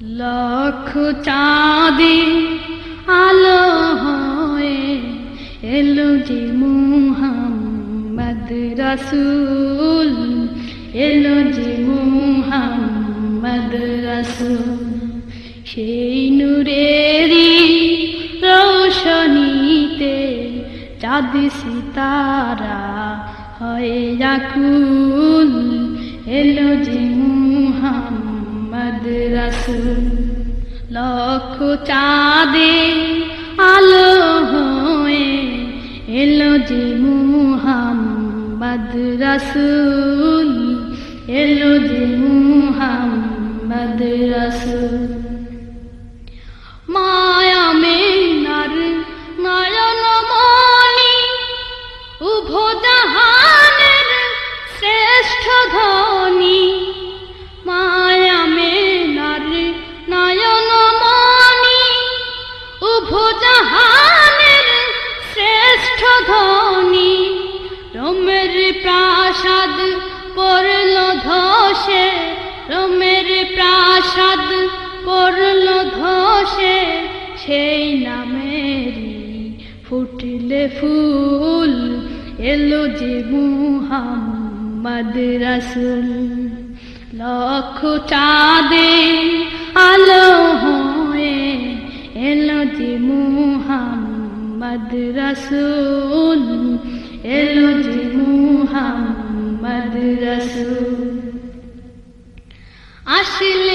লক্ষ চাঁদে আলো হয়ে এলো যে মুহাম্মদ রসুল। এলো যে মুহাম্মদ রসুল। সেই নূরেরই রোশনীতে চাঁদ সিতারা হয় জাকুল এলো যে মুহাম্মদ রসুল লক্ষ চাঁদে আলো হয়ে এলো যে মুহাম্মদ রসুল। এলো যে মুহাম্মদ রসুল। মায়া নয়ন শ্রেষ্ঠ ধনী ফুল, এলো যে মুহাম্মদ রসুল। লক্ষ চাঁদে আলো হয়ে এলো যে মুহাম্মদ রসুল। এলো যে মুহাম্মদ রসুল। আসলে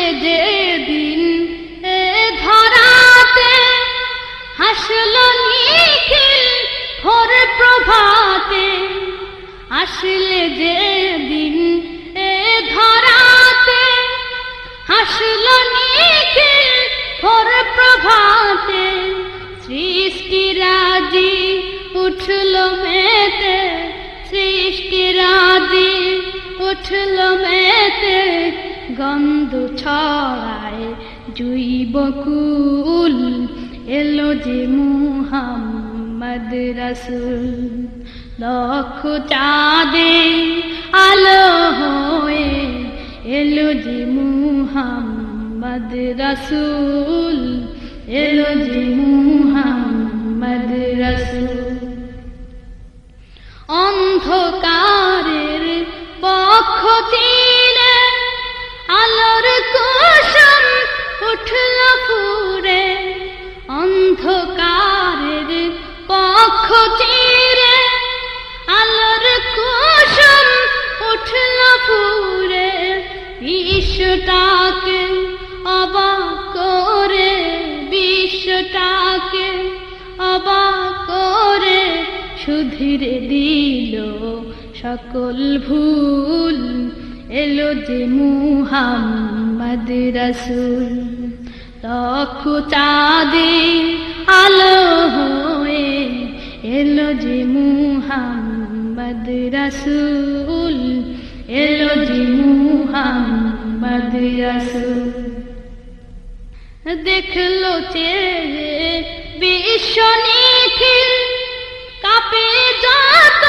আসলে যে দিন এ ধরাতে হাসল নিখিল ভোর প্রভাতে। সৃষ্টি রাজি, উঠল মেতে। সৃষ্টি রাজি, উঠল মেতে। গন্ধ ছড়ায় জুই বকুল, এলো যে মুহাম্মদ রসুল। লক্ষ চাঁদে আলো হয়ে এলো যে মুহাম্মদ রসুল, এলো যে মুহাম্মদ রসুল। অন্ধকারের পক্ষ চিনে আলোর কুসুম উঠল ফুরে। অন্ধকারের পক্ষ চিরে উঠল ফুরে বিশ্বটাকে অবাক করে বিশ্বটাকে অবাক করে সুধীরে দিল সকল ভুল। এলো যে মুহাম্মদ রসুল, লক্ষ চাঁদে আলো হয়ে এলো যে মুহাম্মদ রসুল, এলো যে মুহাম্মদ রসুল। দেখল চেয়ে বিশ্ব নিখিল, কাপে যত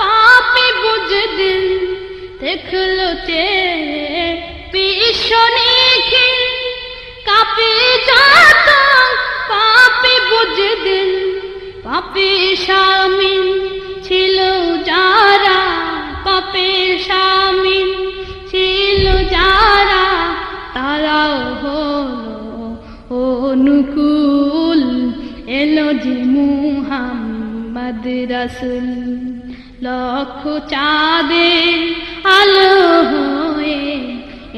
পাপে বুঝ দিল দেখল চেয়ে বিশ্ব নিখিল, কাপে যত পাপে বুঝ দিল পাপে ছিল যারা পাপে ছিল যারা, তারাও হলো অনুকূল। এলো যে মুহাম্মদ রসুল, লক্ষ চাঁদে আলো হয়ে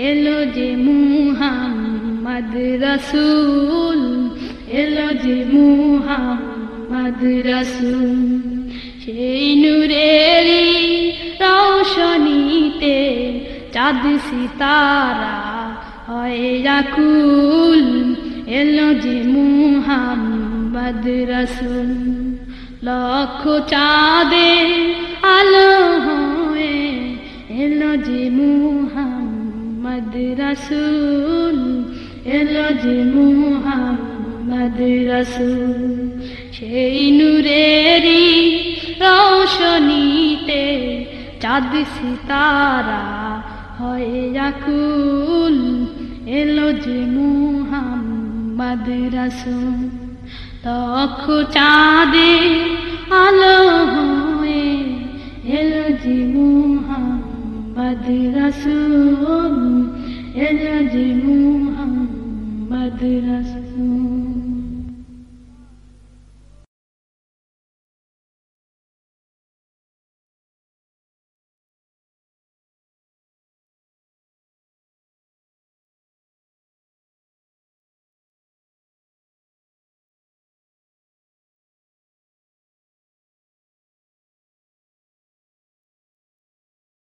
এলো যে মুহাম্মদ রসুল, এলো যে মুহাম্মদ রসুল সেই নূরেরই রৌশনীতে চাঁদ সিতারা হয় রাকুল, এলো যে মুহাম্মদ রসুল। লক্ষ চাঁদে আলো হয়ে এলো যে মুহাম্মদ রসুল, এলো যে মুহাম্মদ রসুল সেই নূরেরই রৌশনীতে চাঁদ সিতারা হয় আকুল এলো যে মুহাম্মদ রসুল, তখ চাঁদে আলো হয়ে এলো যে মুহাম্মদ রসুল, এলো যে মুহাম্মদ রসুল।